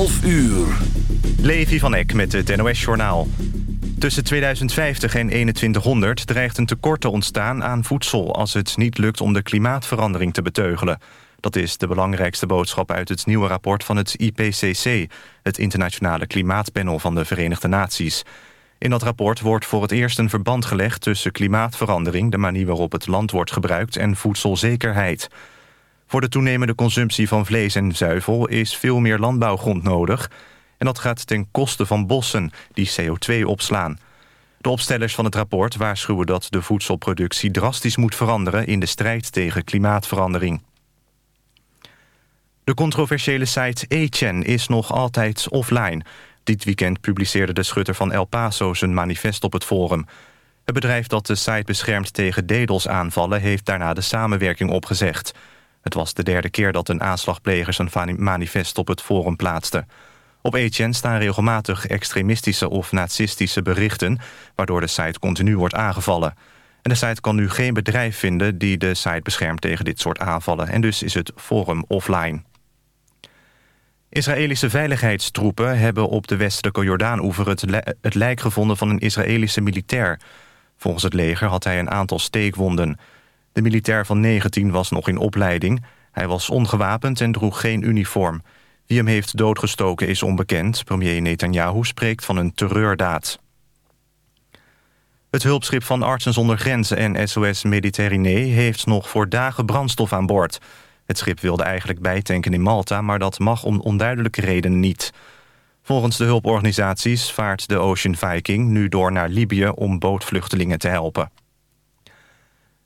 12 uur. Levi van Eck met het NOS-journaal. Tussen 2050 en 2100 dreigt een tekort te ontstaan aan voedsel... als het niet lukt om de klimaatverandering te beteugelen. Dat is de belangrijkste boodschap uit het nieuwe rapport van het IPCC... het Internationale Klimaatpanel van de Verenigde Naties. In dat rapport wordt voor het eerst een verband gelegd tussen klimaatverandering... de manier waarop het land wordt gebruikt en voedselzekerheid... Voor de toenemende consumptie van vlees en zuivel is veel meer landbouwgrond nodig. En dat gaat ten koste van bossen die CO2 opslaan. De opstellers van het rapport waarschuwen dat de voedselproductie drastisch moet veranderen in de strijd tegen klimaatverandering. De controversiële site A-Chan is nog altijd offline. Dit weekend publiceerde de schutter van El Paso zijn manifest op het forum. Het bedrijf dat de site beschermt tegen DDoS-aanvallen... heeft daarna de samenwerking opgezegd. Het was de derde keer dat een aanslagpleger zijn manifest op het forum plaatste. Op HN staan regelmatig extremistische of nazistische berichten... waardoor de site continu wordt aangevallen. En de site kan nu geen bedrijf vinden die de site beschermt tegen dit soort aanvallen... en dus is het forum offline. Israëlische veiligheidstroepen hebben op de westelijke Jordaan-oever... Het, het lijk gevonden van een Israëlische militair. Volgens het leger had hij een aantal steekwonden... De militair van 19 was nog in opleiding. Hij was ongewapend en droeg geen uniform. Wie hem heeft doodgestoken is onbekend. Premier Netanyahu spreekt van een terreurdaad. Het hulpschip van Artsen zonder Grenzen en SOS Mediterranee... heeft nog voor dagen brandstof aan boord. Het schip wilde eigenlijk bijtanken in Malta... maar dat mag om onduidelijke redenen niet. Volgens de hulporganisaties vaart de Ocean Viking nu door naar Libië... om bootvluchtelingen te helpen.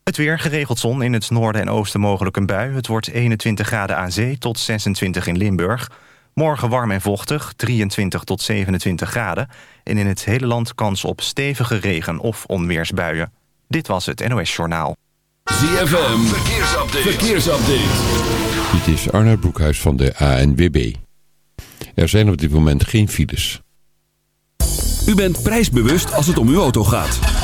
Het weer, geregeld zon, in het noorden en oosten mogelijk een bui. Het wordt 21 graden aan zee tot 26 in Limburg. Morgen warm en vochtig, 23 tot 27 graden. En in het hele land kans op stevige regen- of onweersbuien. Dit was het NOS Journaal. ZFM, verkeersupdate. verkeersupdate. Dit is Arnold Broekhuis van de ANWB. Er zijn op dit moment geen files. U bent prijsbewust als het om uw auto gaat.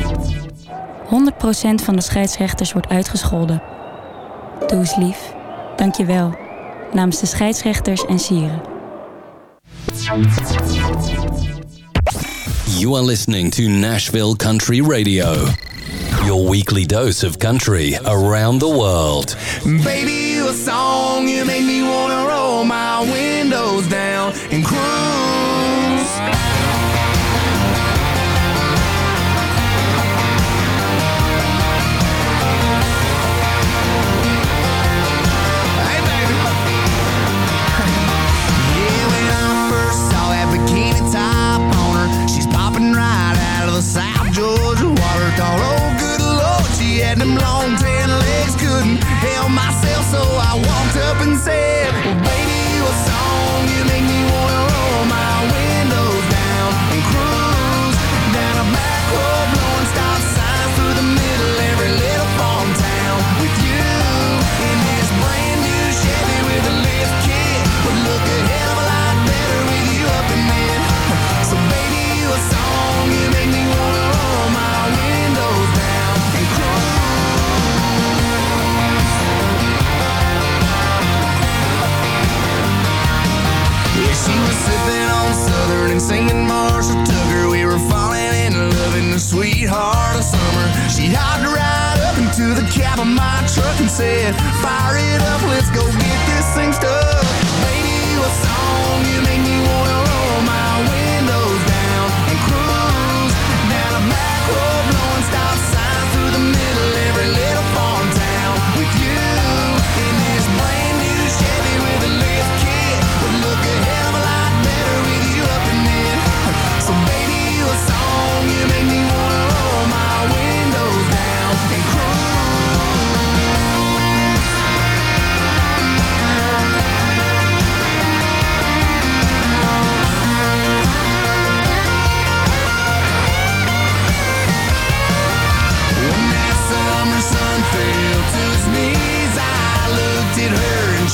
100% van de scheidsrechters wordt uitgescholden. Doe eens lief. Dank je wel. Namens de scheidsrechters en sieren. You are listening to Nashville Country Radio. Your weekly dose of country around the world. Baby, you a song, you make me wanna roll my windows down and cruise.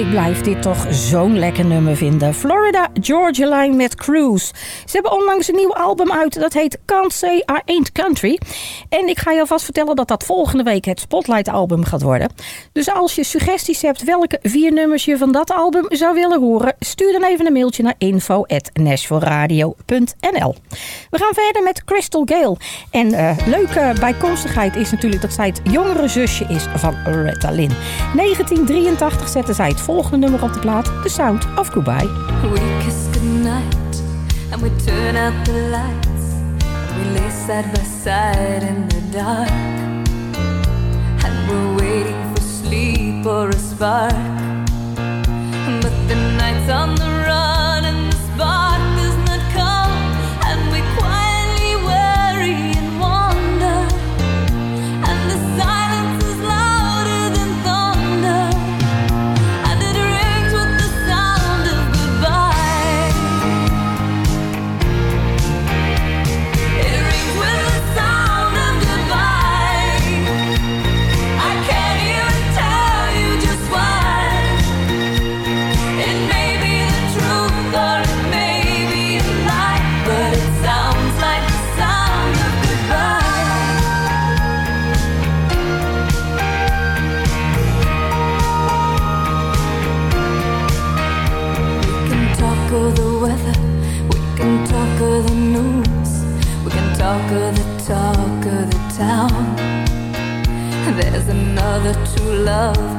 ik blijf dit toch zo'n lekker nummer vinden. Florida Georgia Line met Cruise. Ze hebben onlangs een nieuw album uit. Dat heet Can't Say I Ain't Country. En ik ga je alvast vertellen dat dat volgende week het Spotlight album gaat worden. Dus als je suggesties hebt welke vier nummers je van dat album zou willen horen, stuur dan even een mailtje naar info@nashvilleradio.nl. We gaan verder met Crystal Gale. En uh, leuke bijkomstigheid is natuurlijk dat zij het jongere zusje is van Retta Lynn. 1983 zette zij het volgende nummer op de plaat, The Sound of Goodbye. And we turn out the lights. And we lay side by side in the dark. And we're waiting for sleep or a spark. But the night's on the run and the spark. love.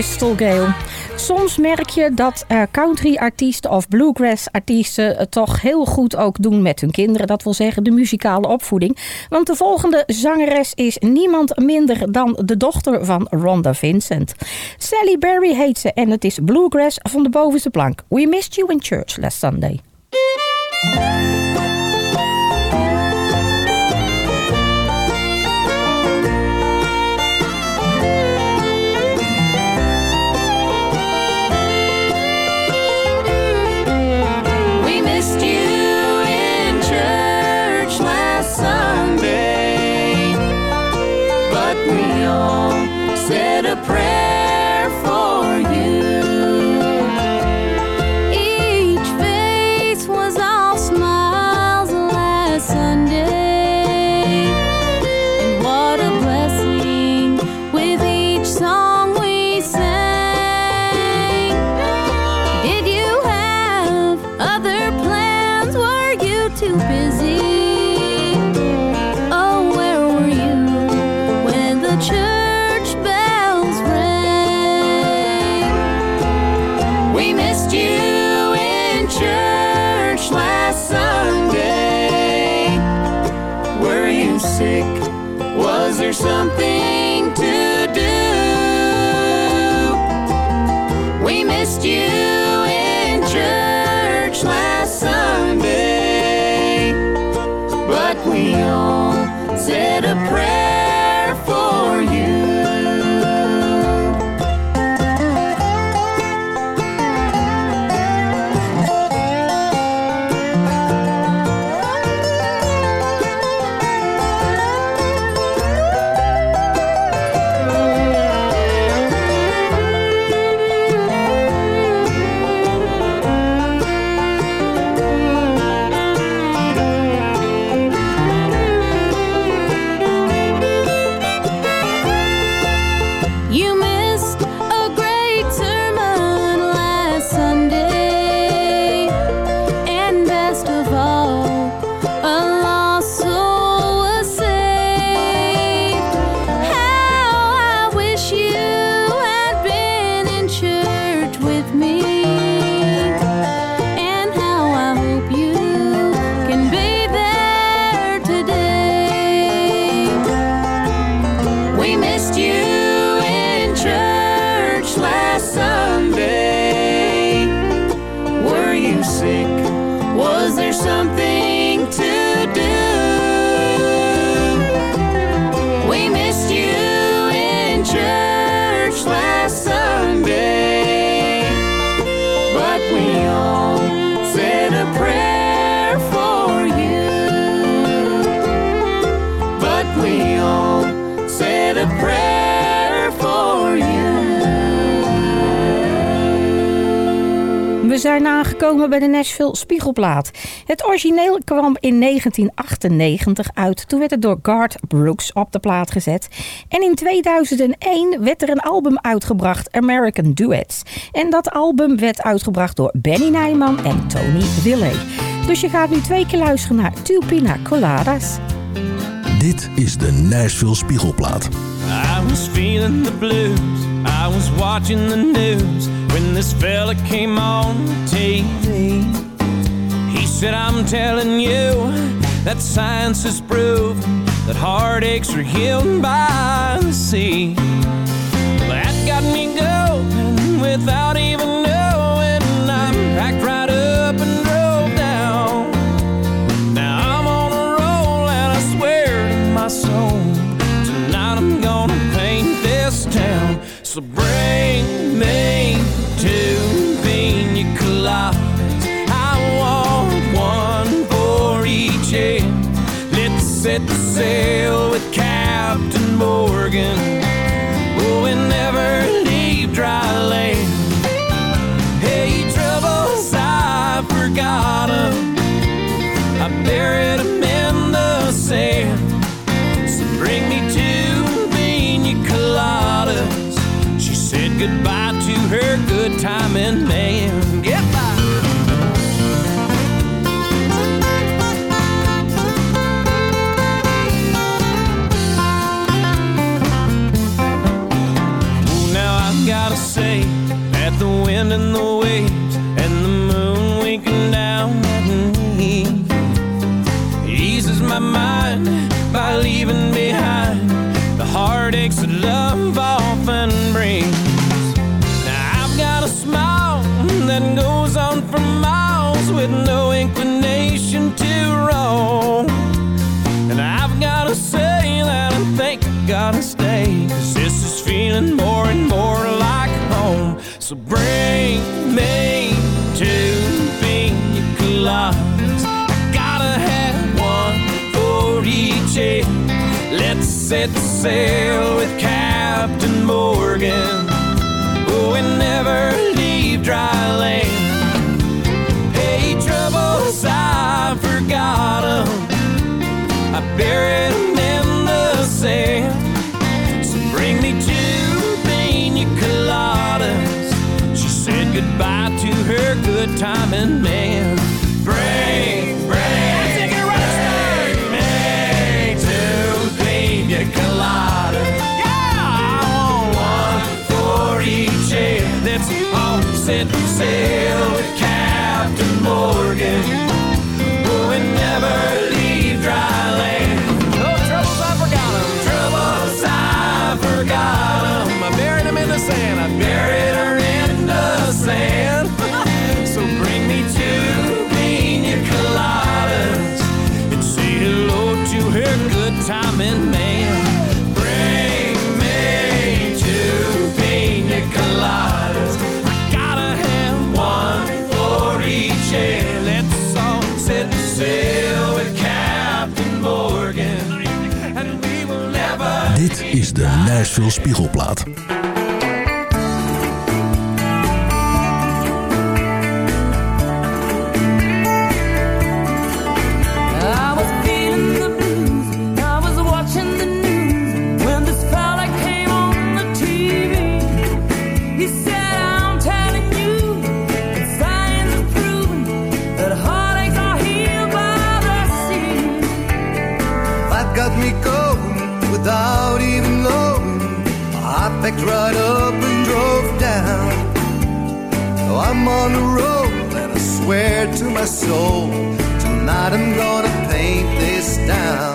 Crystal Gale. Soms merk je dat eh, country-artiesten of bluegrass-artiesten het toch heel goed ook doen met hun kinderen. Dat wil zeggen de muzikale opvoeding. Want de volgende zangeres is niemand minder dan de dochter van Rhonda Vincent. Sally Berry heet ze en het is bluegrass van de bovenste plank. We missed you in church last Sunday. Aangekomen bij de Nashville Spiegelplaat. Het origineel kwam in 1998 uit. Toen werd het door Garth Brooks op de plaat gezet. En in 2001 werd er een album uitgebracht, American Duets. En dat album werd uitgebracht door Benny Nijman en Tony Willey. Dus je gaat nu twee keer luisteren naar Two Pina Coladas. Dit is de Nashville Spiegelplaat. I was feeling the blues. I was watching the news when this fella came on TV. He said, I'm telling you that science has proved that heartaches are healed by the sea. That got me going without even knowing. I packed right up and drove down. Now I'm on a roll and I swear to my soul, tonight I'm gonna paint this town. So bring me sail veel spiegelplaat. on the road and I swear to my soul, tonight I'm gonna paint this down.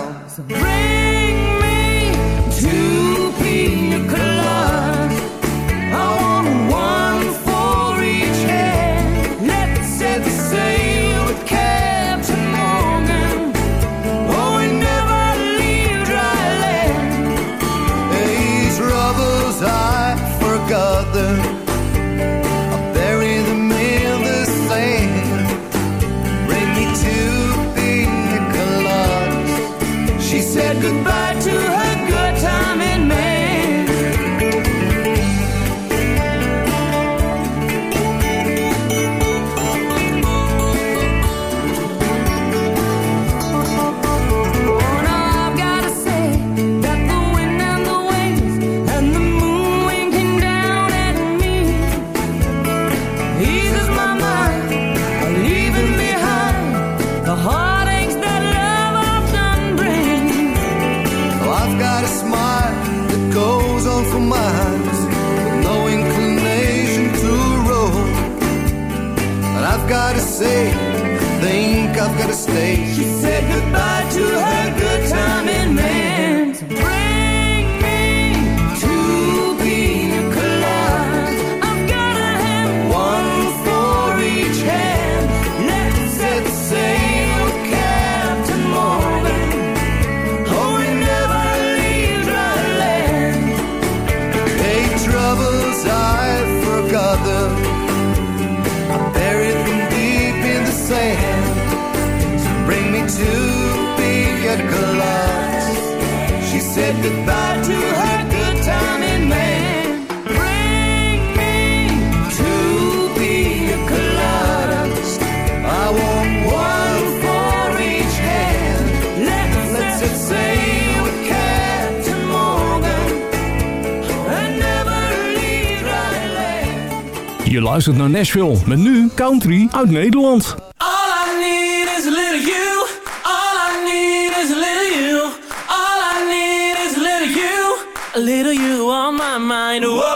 geluisterd naar Nashville. Met nu country uit Nederland. All I need is a little you. All I need is a little you. All I need is a little you. A little you on my mind. Whoa.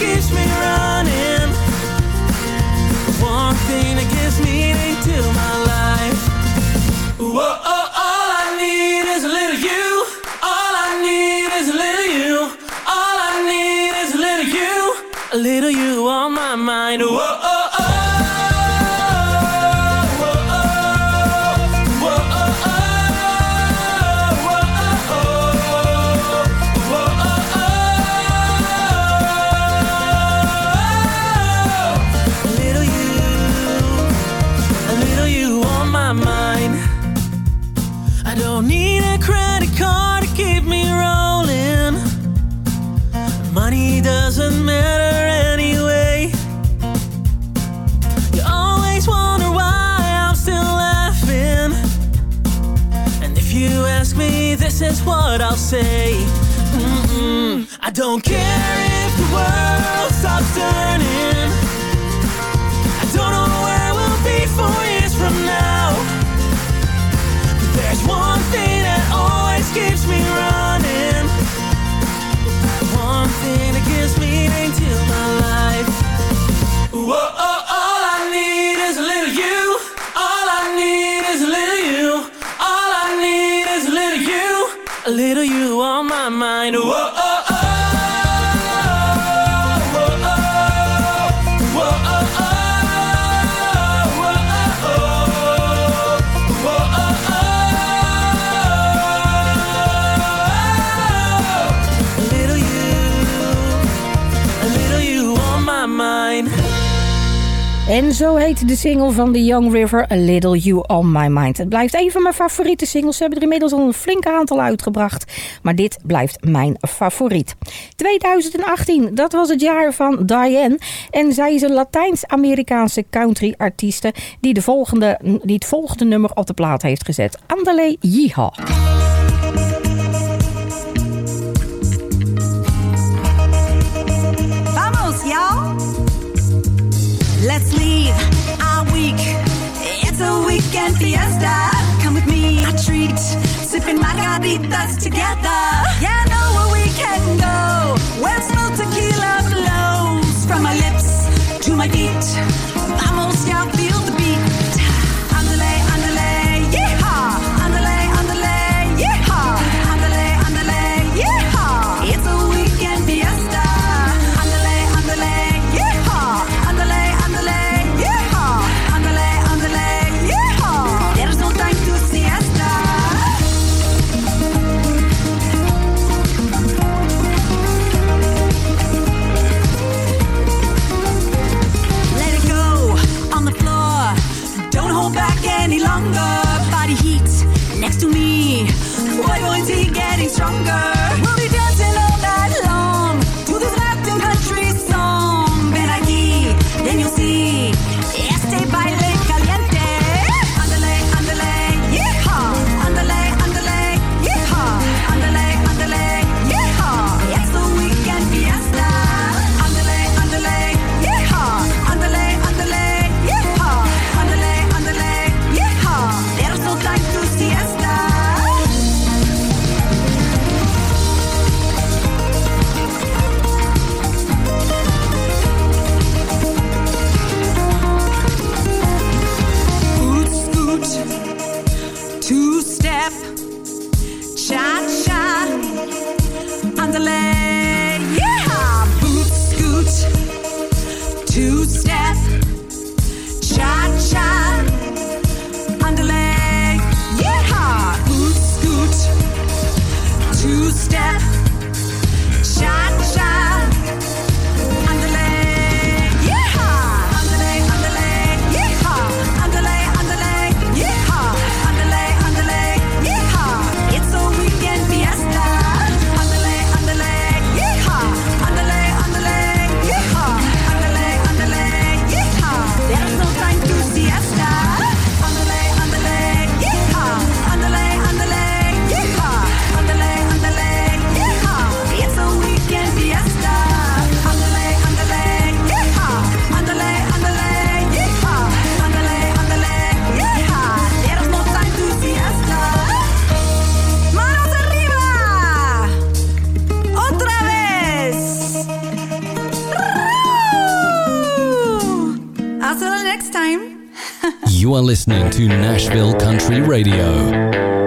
keeps me running. One thing that gives meaning to my life. Whoa, oh, all I need is a little you. All I need is a little you. All I need is a little you. A little you on my mind. Whoa, oh, say. Mm-mm. I don't care if the world stops turning. En zo heet de single van The Young River, A Little You On My Mind. Het blijft een van mijn favoriete singles. Ze hebben er inmiddels al een flink aantal uitgebracht. Maar dit blijft mijn favoriet. 2018, dat was het jaar van Diane. En zij is een Latijns-Amerikaanse country-artieste... Die, de volgende, die het volgende nummer op de plaat heeft gezet. Andale Yeehaw. Weekend fiesta. Come with me, a treat. Sipping margaritas together. Yeah, love. You are listening to Nashville Country Radio.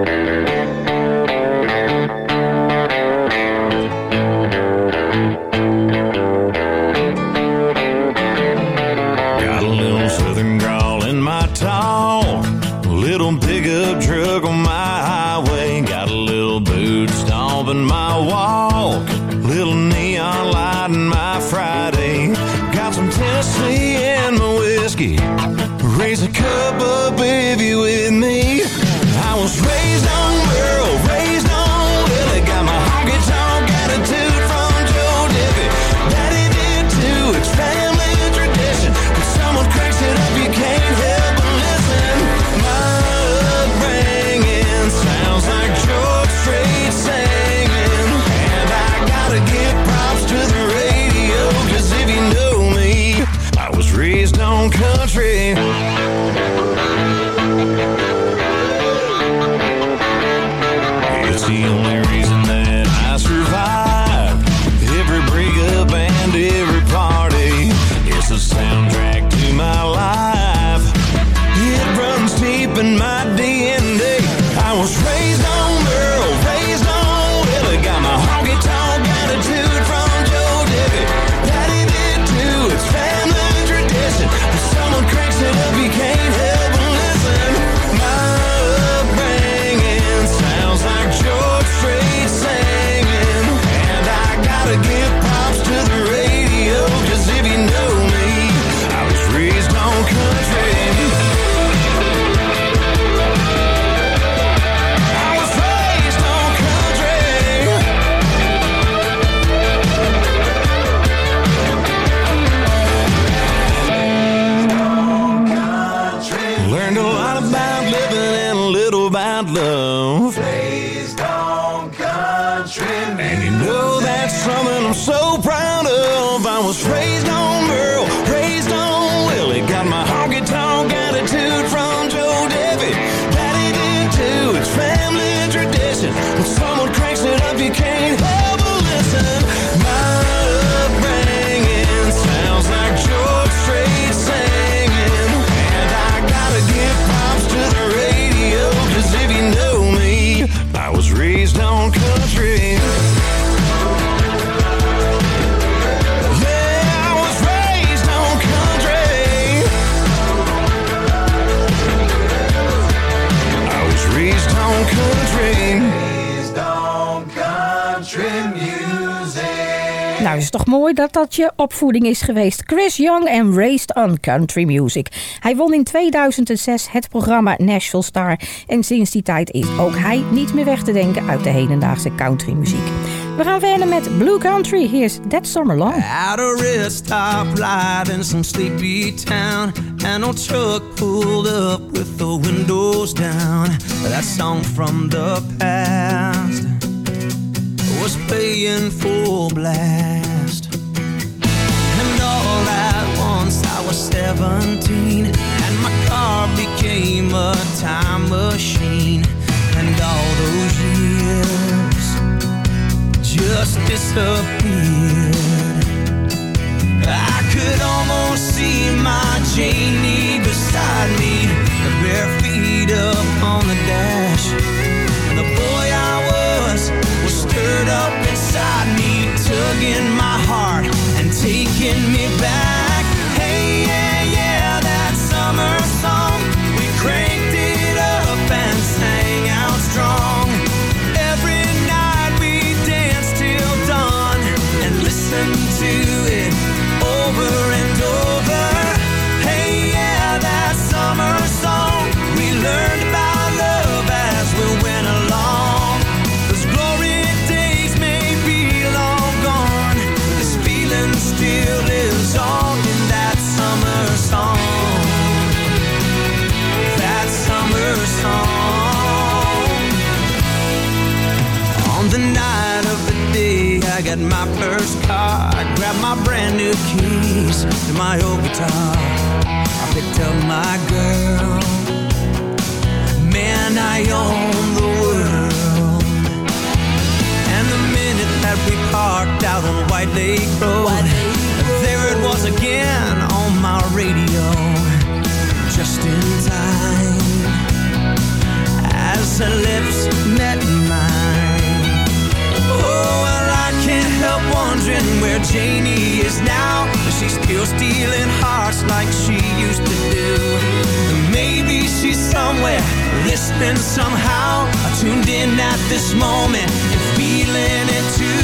Toch mooi dat dat je opvoeding is geweest. Chris Young en Raised on Country Music. Hij won in 2006 het programma Nashville Star. En sinds die tijd is ook hij niet meer weg te denken uit de hedendaagse countrymuziek. We gaan verder met Blue Country. Hier is That Summer Long. Some sleepy town, truck pulled up with the windows down. That song from the past was full blast. All at once I was 17, and my car became a time machine. And all those years just disappeared. I could almost see my Janie beside me, bare feet up on the dash. And the boy I was was stirred up inside me, tugging my taking me back. first car. I grabbed my brand new keys and my old guitar. I picked up my girl. Man, I own the world. And the minute that we parked out on White Lake Road, White Lake Road. There it was again on my radio. Just in time As her lips met mine where Janie is now. She's still stealing hearts like she used to do. Maybe she's somewhere listening somehow. I Tuned in at this moment and feeling it too.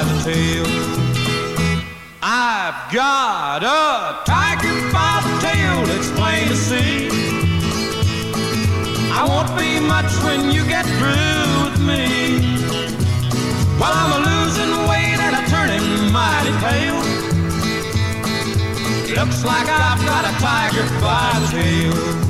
By the tail. I've got a tiger by the tail, it's plain to see. I won't be much when you get through with me. Well, I'm a losing weight and I'm turning mighty pale. Looks like I've got a tiger by the tail.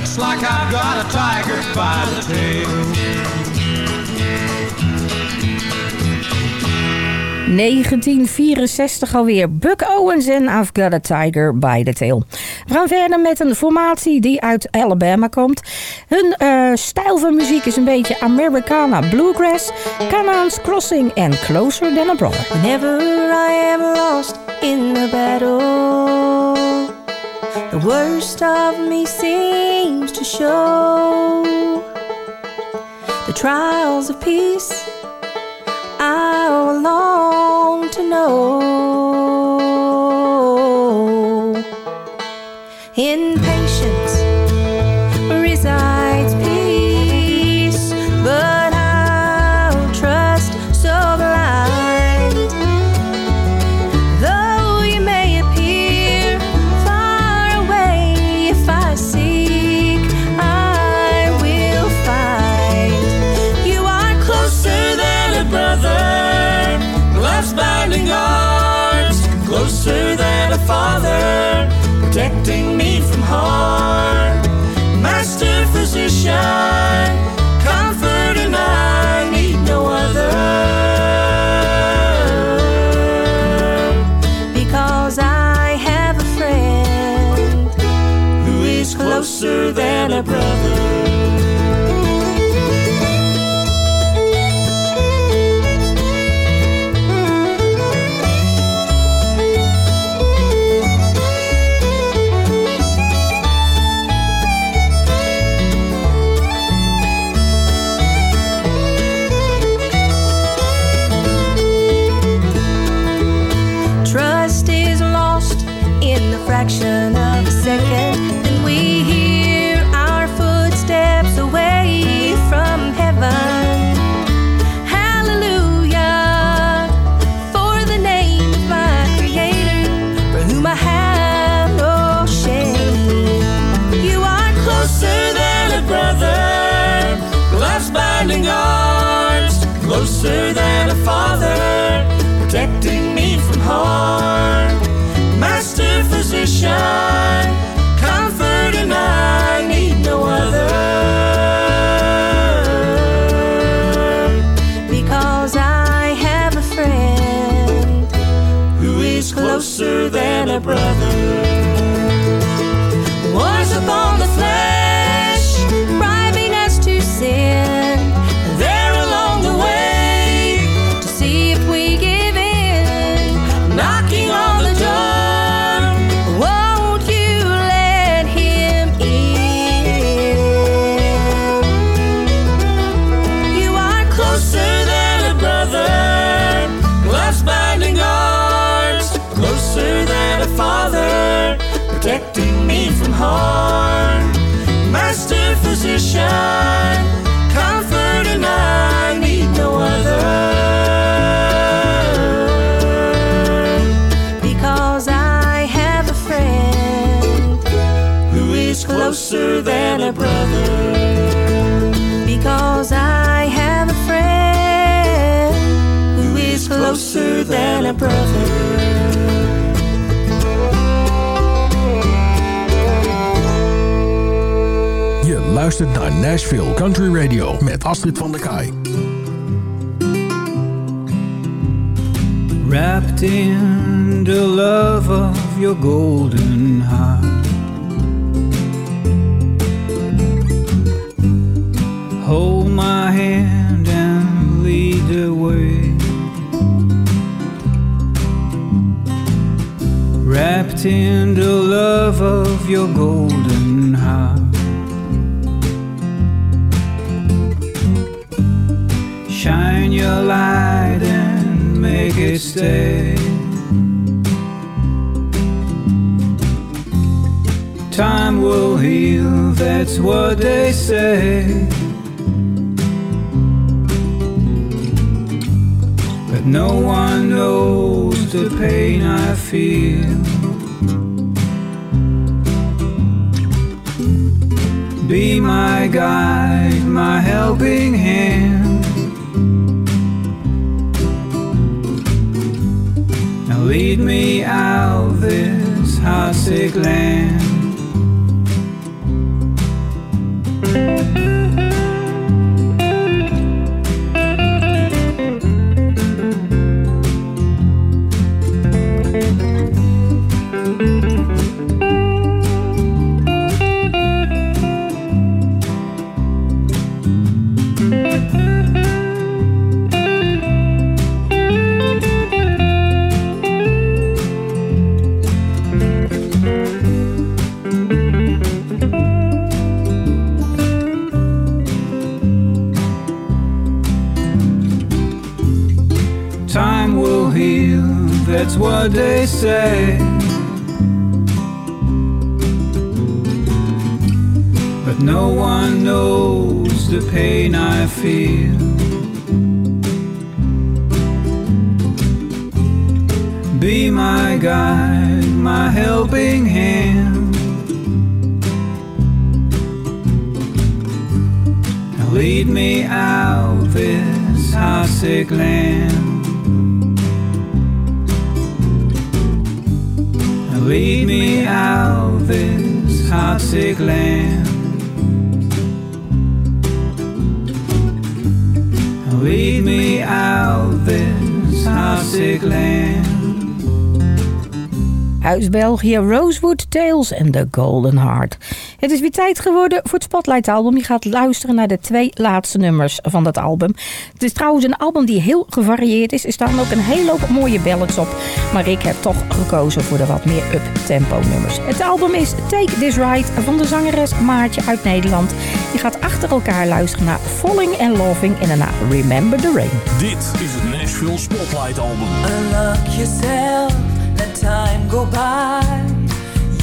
Looks like I've got a tiger by the tail. 1964 alweer. Buck Owens en I've Got a Tiger by the Tail. We gaan verder met een formatie die uit Alabama komt. Hun eh, stijl van muziek is een beetje Americana Bluegrass, Canaan's Crossing en Closer Than a Brother. Whenever I am lost in the battle, the worst of me seems to show. The trials of peace I long to know. Luistert naar Nashville Country Radio met Astrid van der Kaai. Wrapped in the love of your golden heart. Hold my hand and lead the way. Wrapped in the love of your golden Your light and make it stay. Time will heal, that's what they say. But no one knows the pain I feel. Be my guide, my helping hand. Lead me out this heartsick land. Say. But no one knows the pain I feel. Lead me out this heartsick land. Lead me out this heartsick land. Uit België Rosewood Tales en The Golden Heart. Het is weer tijd geworden voor het Spotlight album. Je gaat luisteren naar de twee laatste nummers van dat album. Het is trouwens een album die heel gevarieerd is. Er staan ook een hele hoop mooie ballads op. Maar ik heb toch gekozen voor de wat meer up-tempo nummers. Het album is Take This Ride van de zangeres Maartje uit Nederland. Je gaat achter elkaar luisteren naar Falling and Loving en daarna Remember the Rain. Dit is het Nashville Spotlight album. Unlock yourself, let time go by.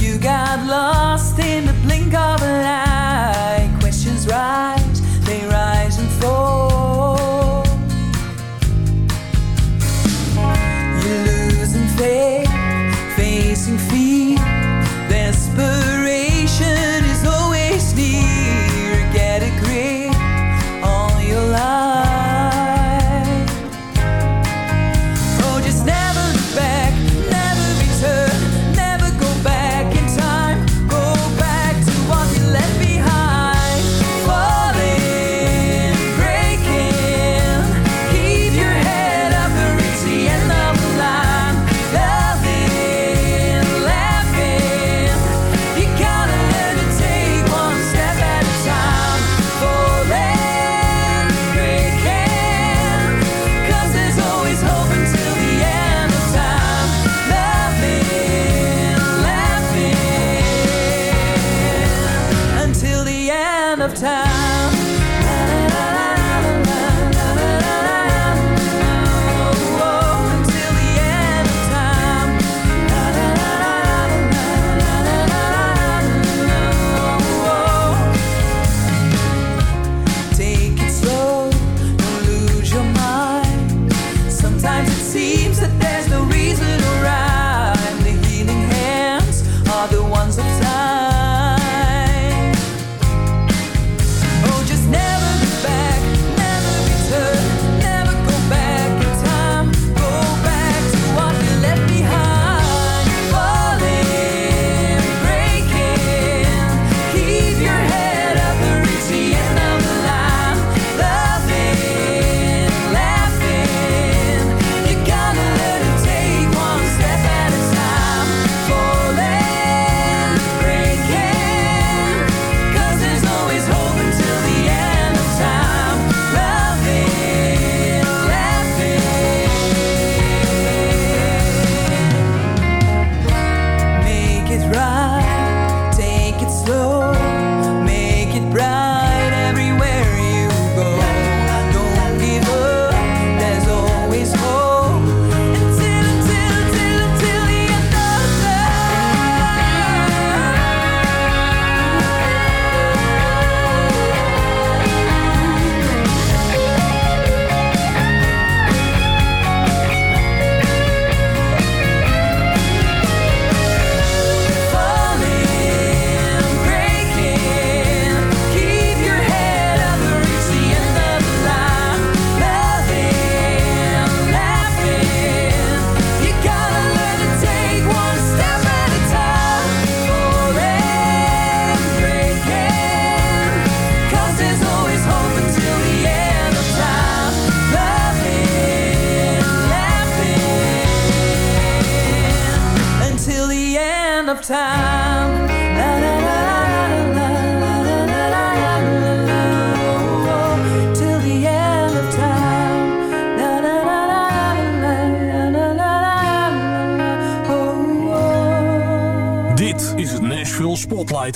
You got lost in the blink of an eye. Questions rise,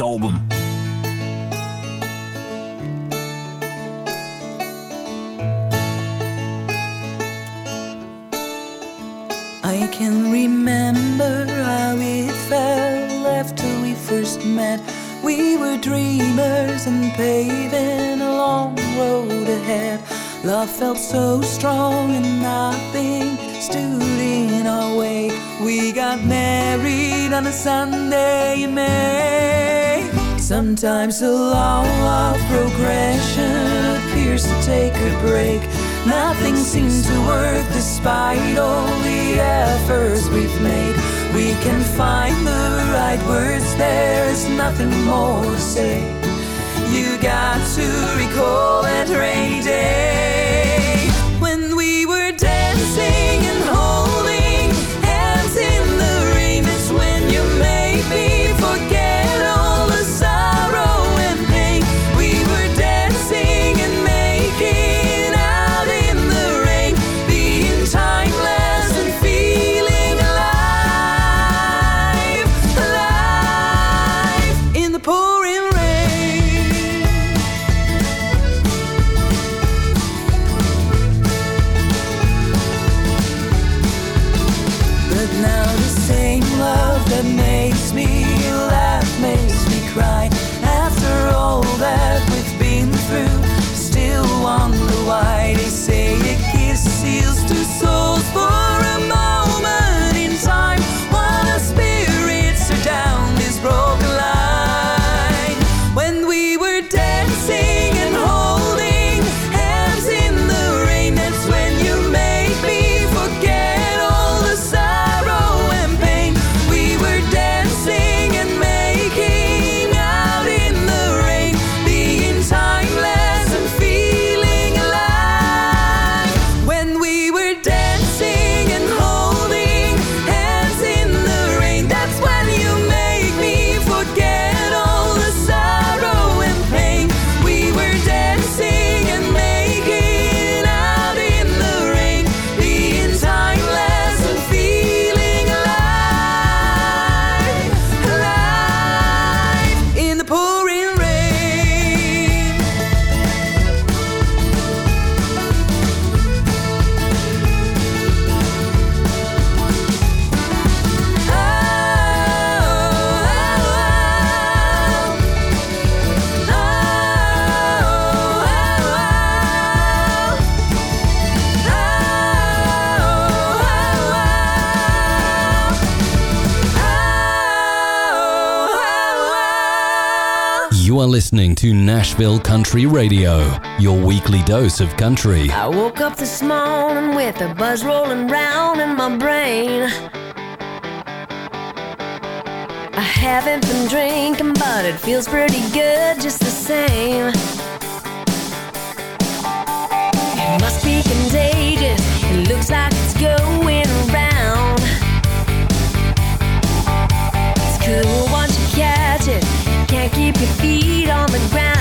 Album. I can remember how it felt after we first met. We were dreamers and paving a long road ahead. Love felt so strong and nothing stood in our way. We got married on a Sunday May. Sometimes the law of progression appears to take a break. Nothing seems to work despite all the efforts we've made. We can find the right words, there's nothing more to say. You got to recall that rainy day Nashville Country Radio, your weekly dose of country. I woke up this morning with a buzz rolling round in my brain. I haven't been drinking, but it feels pretty good just the same. It must be contagious, it looks like it's going around. It's cool once you catch it, can't keep your feet on the ground.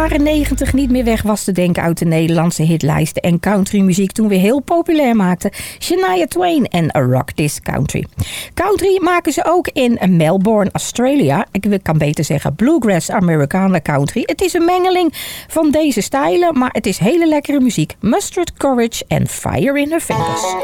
jaren 90 niet meer weg was te denken uit de Nederlandse hitlijsten en countrymuziek toen weer heel populair maakten. Shania Twain en Rock This Country. Country maken ze ook in Melbourne, Australia. Ik kan beter zeggen Bluegrass Americana Country. Het is een mengeling van deze stijlen, maar het is hele lekkere muziek. Mustard Courage en Fire in Her Fingers.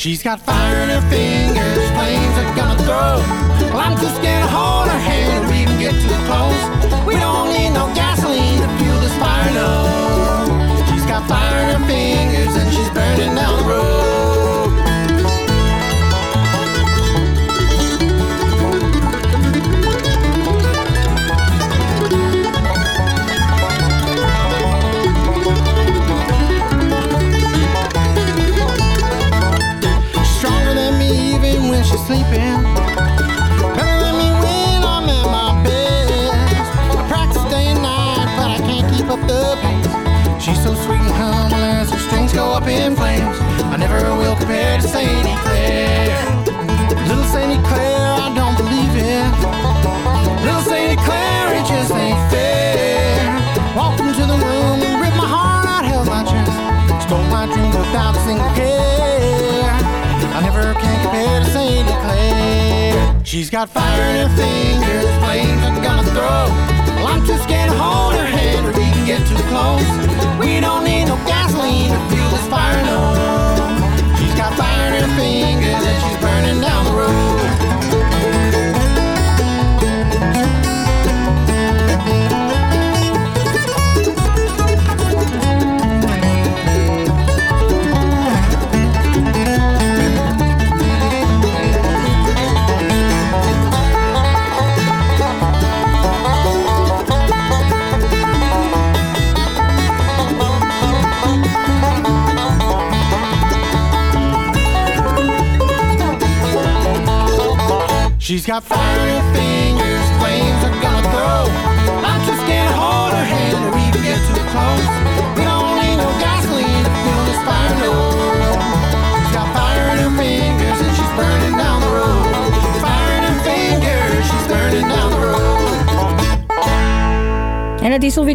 She's got fire in her fingers, flames are gonna throw. Well, I'm too scared to hold her hand or even get too close. We don't need no gasoline to fuel this fire, no. She's got fire in her fingers and she's burning down the road.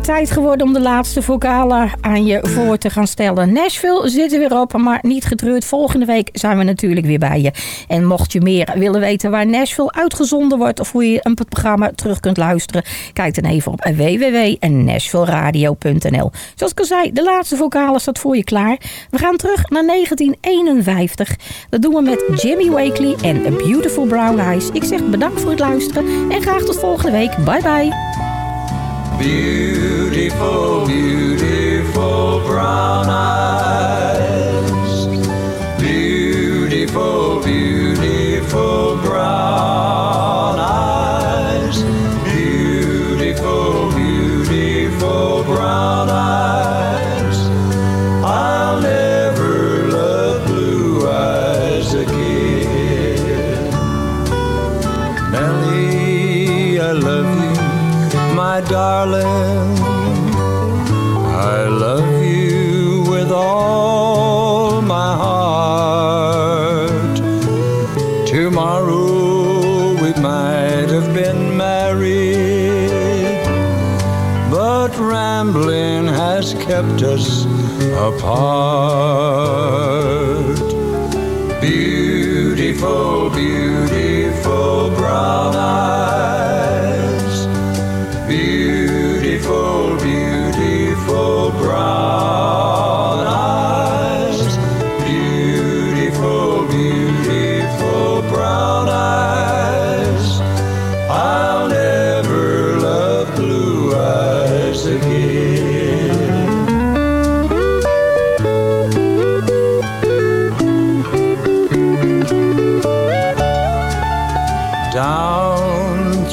Tijd geworden om de laatste vocalen aan je voor te gaan stellen. Nashville zit er weer op, maar niet getreurd. Volgende week zijn we natuurlijk weer bij je. En mocht je meer willen weten waar Nashville uitgezonden wordt... of hoe je een programma terug kunt luisteren... kijk dan even op www.nashvilleradio.nl Zoals ik al zei, de laatste vocalen staat voor je klaar. We gaan terug naar 1951. Dat doen we met Jimmy Wakely en A Beautiful Brown Eyes. Ik zeg bedankt voor het luisteren en graag tot volgende week. Bye bye. Beautiful, beautiful brown eyes. Darling. I love you with all my heart. Tomorrow we might have been married, but rambling has kept us apart.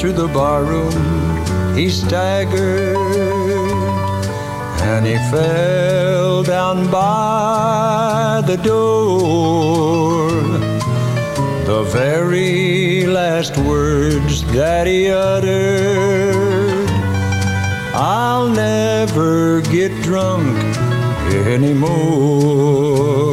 Through the barroom he staggered and he fell down by the door. The very last words that he uttered I'll never get drunk anymore.